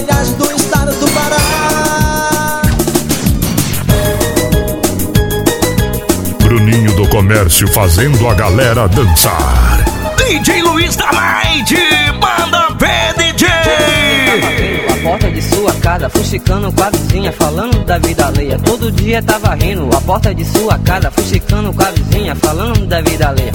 Aparelhagem do estado do Pará. Bruninho do Comércio fazendo a galera dançar. DJ Luiz da Light, manda ver, DJ! A porta de sua casa, fuxicando com a vizinha, falando da vida alheia. Todo dia tava rindo, a porta de sua casa, fuxicando com a vizinha, falando da vida alheia.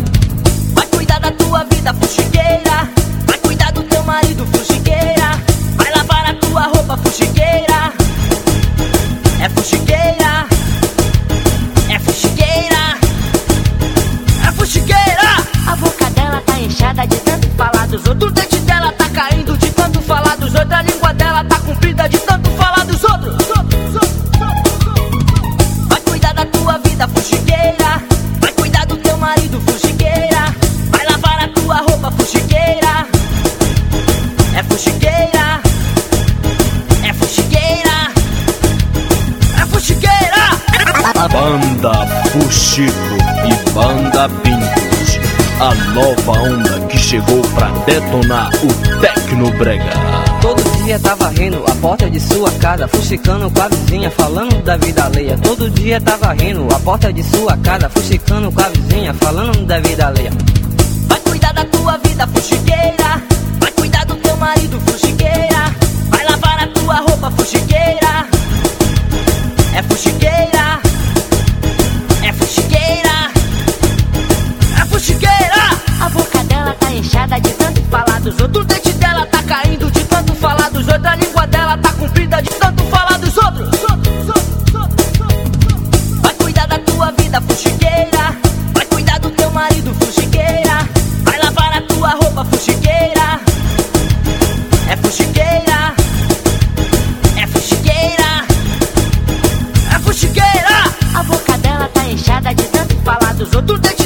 Falar dos outros. O dente dela tá caindo de tanto falar dos outros. A língua dela tá comprida de tanto falar dos outros. Vai cuidar da tua vida, fuxiqueira. Vai cuidar do teu marido, fuxiqueira. Vai lavar a tua roupa, fuxiqueira. É fuxiqueira. É fuxiqueira. É fuxiqueira. Banda Fuxico e Banda Pintos. A nova onda que chegou pra detonar o Tecnobrega. Todo dia tava rindo, a porta de sua casa, fuxicando com a vizinha, falando da vida alheia. Todo dia tava rindo, a porta de sua casa, fuxicando com a vizinha, falando da vida alheia. Don't do